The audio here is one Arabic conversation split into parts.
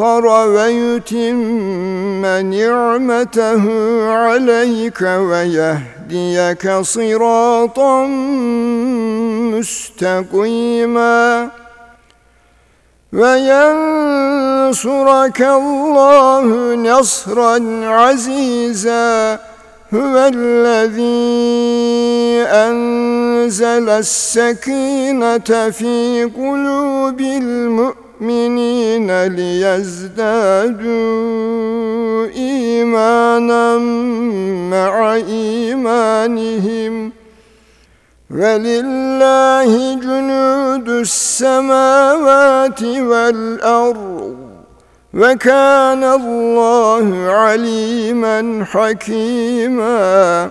ويتم نعمته عليك ويهديك صراطا مستقيما وينصرك الله نصرا عزيزا هو الذي أنزل السكينة في قلوب المؤمنين ليزدادوا إيمانا مع إيمانهم. ولله جنود السماوات والأرض وكان الله عليما حكيما.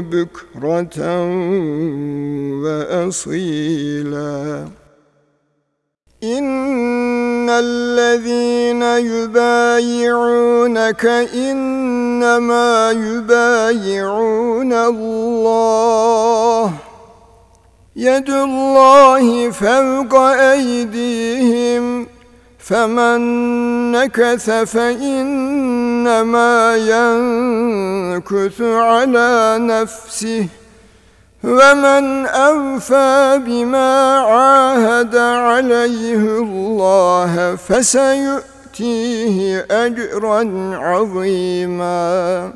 بكرة وأصيلا إن الذين يبايعونك إنما يبايعون الله يد الله فوق أيديهم فمن نكث فإنما ينكث على نفسه ومن أوفى بما عاهد عليه الله فسيؤتيه أجرا عظيما.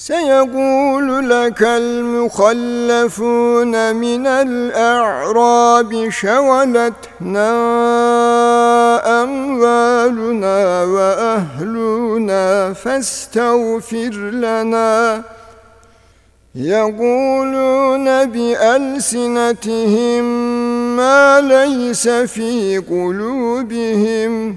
سيقول لك المخلفون من الأعراب شولتنا أموالنا وأهلنا فاستغفر لنا. يقولون بألسنتهم ما ليس في قلوبهم.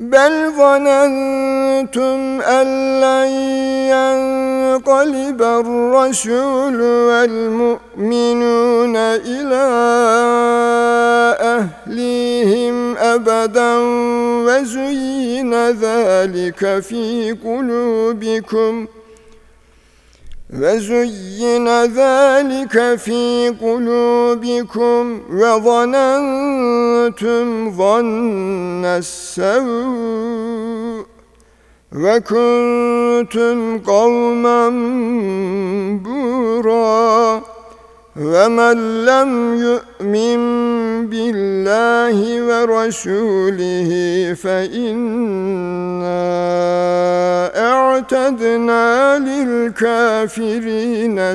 بل ظننتم أن لن ينقلب الرسول والمؤمنون إلى أهليهم أبدا وزين ذلك في قلوبكم وزين ذلك في قلوبكم وظننتم ظن السوء وكنتم قوما بورا ومن لم يؤمن بالله ورسوله فإنا اعتدنا للكافرين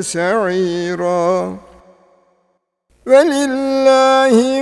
سعيرا ولله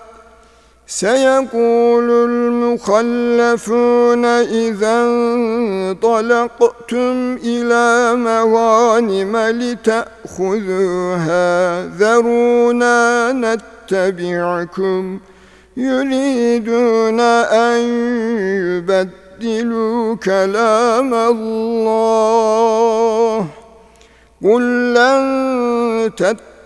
سيقول المخلفون إذا انطلقتم إلى مغانم لتأخذوها ذرونا نتبعكم يريدون أن يبدلوا كلام الله. قل لن تتبعوا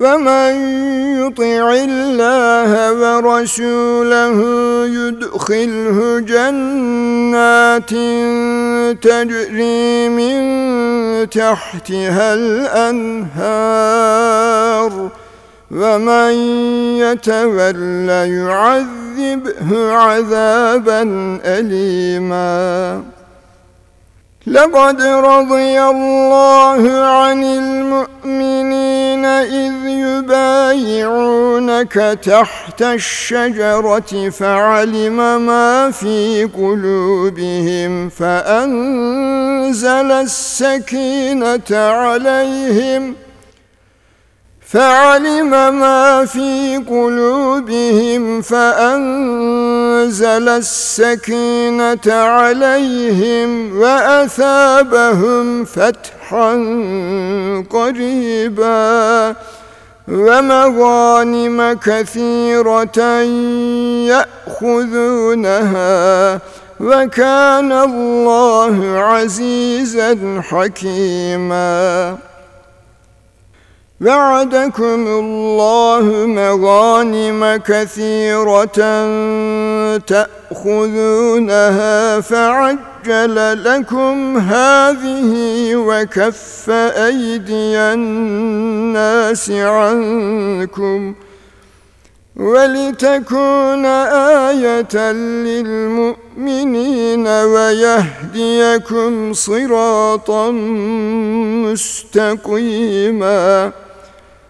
ومن يطع الله ورسوله يدخله جنات تجري من تحتها الأنهار ومن يتولى يعذبه عذابا أليماً لقد رضي الله عن المؤمنين إذ يبايعونك تحت الشجرة فعلم ما في قلوبهم فأنزل السكينة عليهم ۖ فعلم ما في قلوبهم فأنزل السكينة عليهم وأثابهم فتحا قريبا ومغانم كثيرة يأخذونها وكان الله عزيزا حكيما. وعدكم الله مغانم كثيرة تأخذونها فعجل لكم هذه وكف أيدي الناس عنكم ولتكون آية للمؤمنين ويهديكم صراطا مستقيماً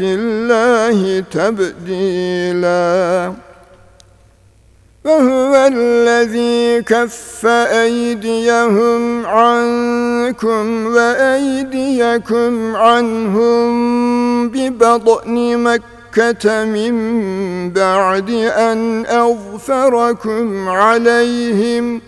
الله تبديلا. وهو الذي كف أيديهم عنكم وأيديكم عنهم ببطن مكة من بعد أن أغفركم عليهم ۖ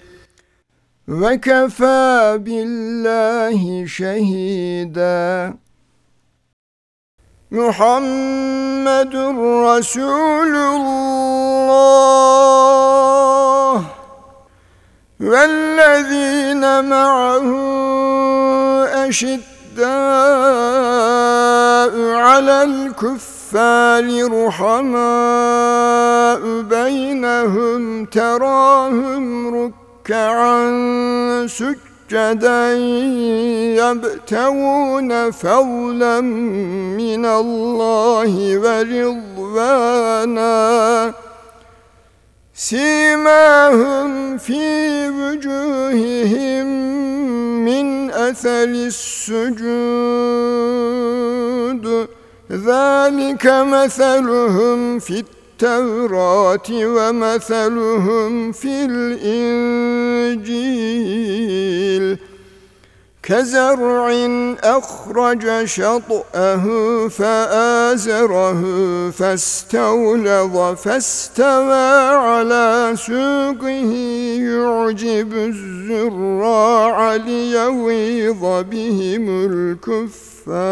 وكفى بالله شهيدا. محمد رسول الله. والذين معه أشداء على الكفار رحماء بينهم تراهم ركعا ركعا سجدا يبتغون فضلا من الله ورضوانا. سيماهم في وجوههم من أثر السجود. ذلك مثلهم في التقوى التوراة ومثلهم في الإنجيل. كزرع أخرج شطأه فآزره فاستولظ فاستوى على سوقه. يعجب الزراع ليغيظ بهم الكفار.